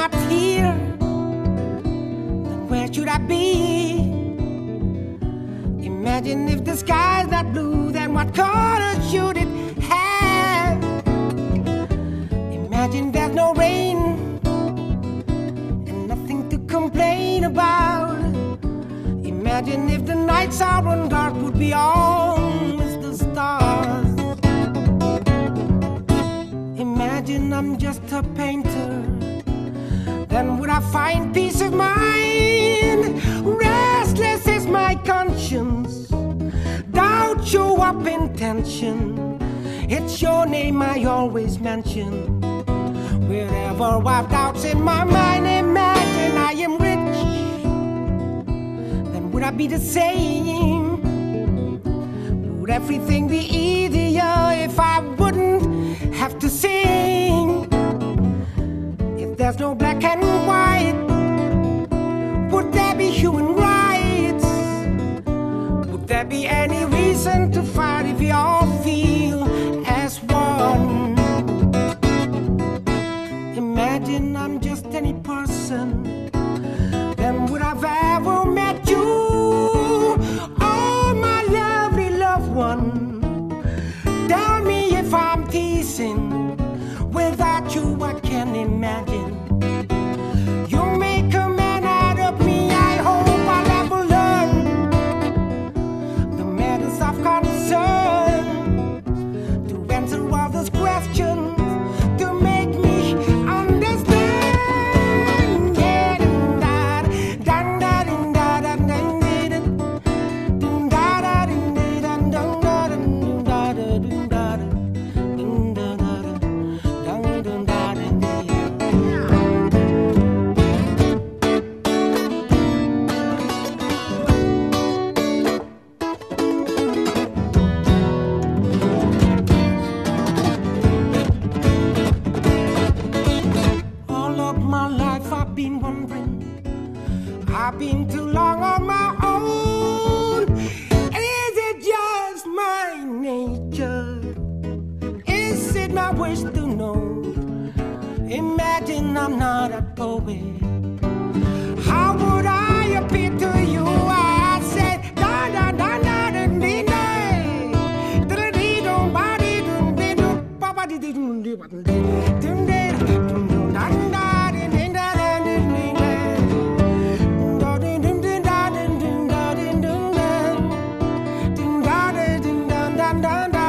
not here, then where should I be? Imagine if the sky's not blue, then what color should it have? Imagine there's no rain and nothing to complain about. Imagine if the nights are on dark, would be always the stars. Imagine I'm just a painter then would I find peace of mind? Restless is my conscience, doubt show up in tension. It's your name I always mention. Wherever I've doubts in my mind, imagine I am rich. Then would I be the same? Would everything be easier if I wouldn't have to sing? There's no black and white, would there be human rights? Would there be any reason to fight if we all feel as one? Imagine I'm just any person. Then would I've ever met you? Oh, my lovely loved one. Tell me if I'm teasing. Without you, I can't imagine. I've been too long on my own. Is it just my nature? Is it my wish to know? Imagine I'm not a poet. How would I appear to down, down.